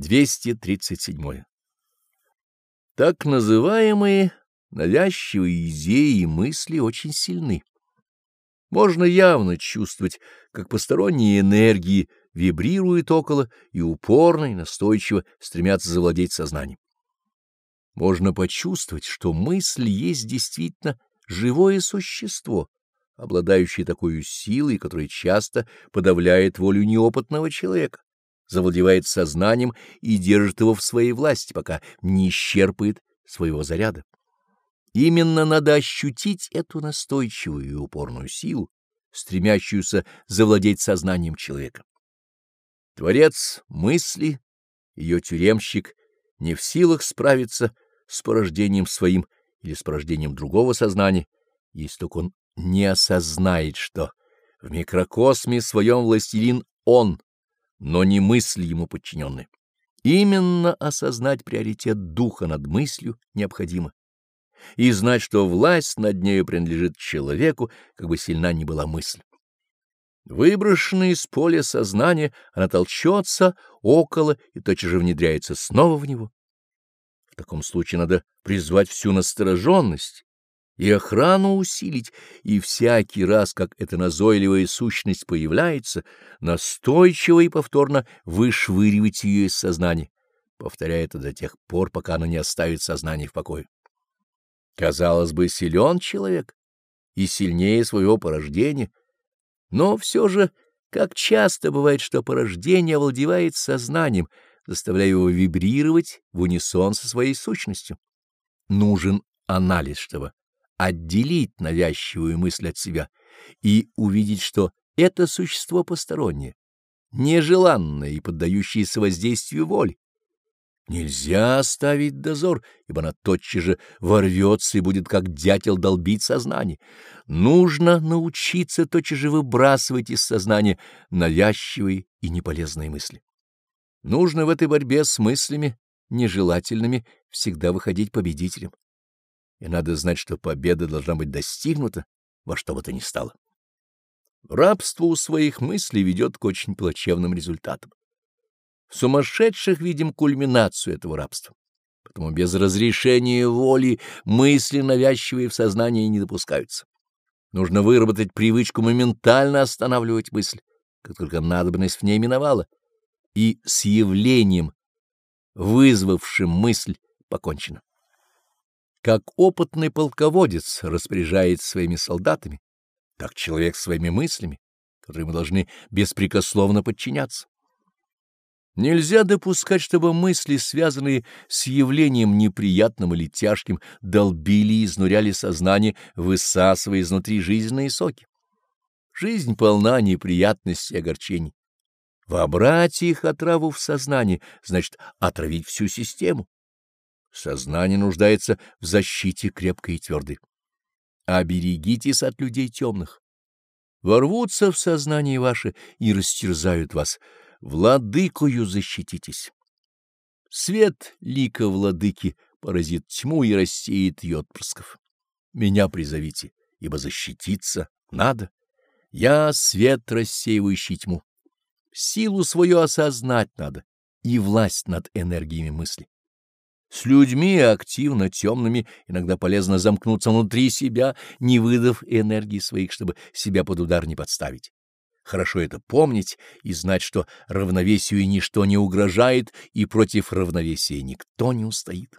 237. Так называемые навязчивые идеи и мысли очень сильны. Можно явно чувствовать, как посторонние энергии вибрируют около и упорно и настойчиво стремятся завладеть сознанием. Можно почувствовать, что мысль есть действительно живое существо, обладающее такой силой, которая часто подавляет волю неопытного человека, завладевает сознанием и держит его в своей власти, пока не исчерпает своего заряда. Именно надо ощутить эту настойчивую и упорную силу, стремящуюся завладеть сознанием человека. Творец мысли, ее тюремщик, не в силах справиться с порождением своим или с порождением другого сознания, если только он не осознает, что в микрокосме своем властелин он, но не мысль ему подчиненная. Именно осознать приоритет духа над мыслью необходимо и знать, что власть над нею принадлежит человеку, как бы сильна ни была мысль. Выброшенная из поля сознания, она толчется около и тотчас же внедряется снова в него. В таком случае надо призвать всю настороженность и охрану усилить, и всякий раз, как эта назойливая сущность появляется, настойчиво и повторно вышвыривать ее из сознания, повторяя это до тех пор, пока она не оставит сознание в покое. Казалось бы, силен человек и сильнее своего порождения, но все же, как часто бывает, что порождение овладевает сознанием, заставляя его вибрировать в унисон со своей сущностью. Нужен анализ, чтобы отделить навязчивую мысль от себя и увидеть, что это существо постороннее, нежеланное и поддающееся воздействию воли. Нельзя оставить дозор, ибо она тотчас же ворвется и будет как дятел долбить сознание. Нужно научиться тотчас же выбрасывать из сознания навязчивые и неполезные мысли. Нужно в этой борьбе с мыслями нежелательными всегда выходить победителем. И надо знать, что победа должна быть достигнута во что бы то ни стало. Рабство у своих мыслей ведет к очень плачевным результатам. В сумасшедших видим кульминацию этого рабства. Потому без разрешения воли мысли, навязчивые в сознании, не допускаются. Нужно выработать привычку моментально останавливать мысль, как только надобность в ней миновала, и с явлением, вызвавшим мысль, покончено. Как опытный полководец распоряжается своими солдатами, так человек своими мыслями, которым должны беспрекословно подчиняться. Нельзя допускать, чтобы мысли, связанные с явлением неприятным или тяжким, долбили и изнуряли сознание, высасывая изнутри жизненные соки. Жизнь полна неприятностей и огорчений. Вобрать их отраву в сознание, значит, отравить всю систему. Сознание нуждается в защите крепкой и твердой. Оберегитесь от людей темных. Ворвутся в сознание ваше и растерзают вас — владыкою защититесь. Свет лика владыки поразит тьму и рассеет ее отпрысков. Меня призовите, ибо защититься надо. Я свет, рассеивающий тьму. Силу свою осознать надо и власть над энергиями мысли. С людьми активно темными иногда полезно замкнуться внутри себя, не выдав энергии своих, чтобы себя под удар не подставить. Хорошо это помнить и знать, что равновесию ничто не угрожает, и против равновесия никто не устоит.